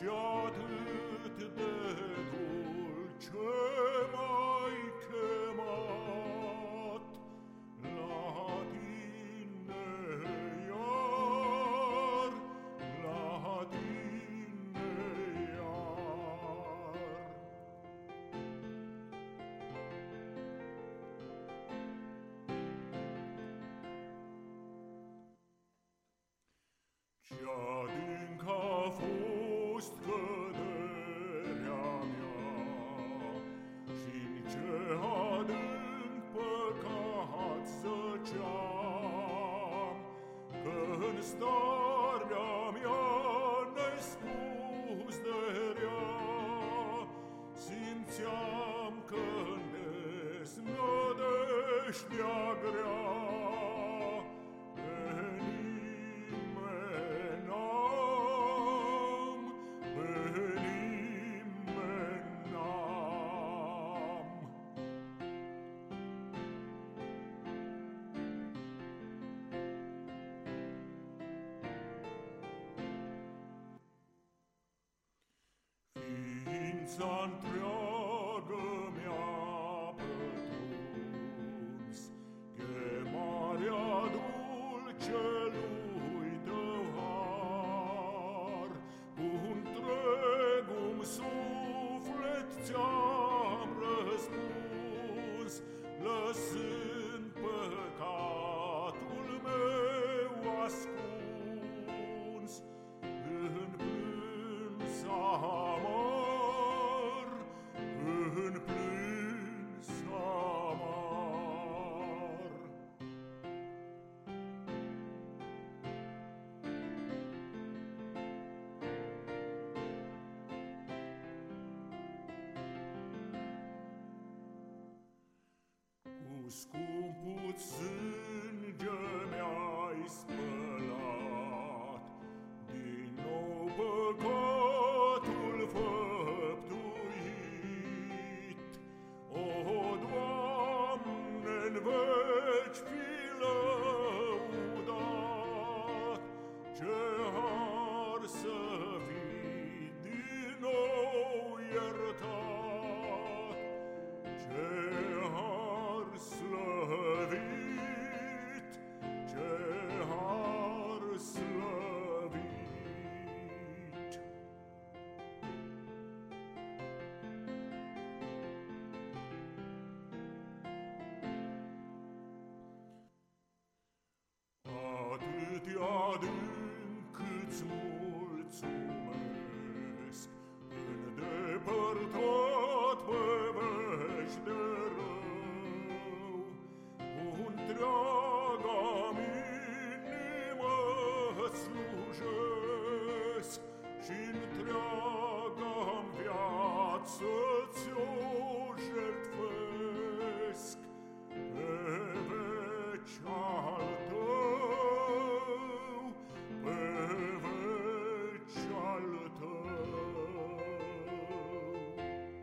should ăștia grea Pe Ființa-ntreagă plâns amor, în plâns amor. Cu scumpul sânge mi-ai spălat din nou păcat 我。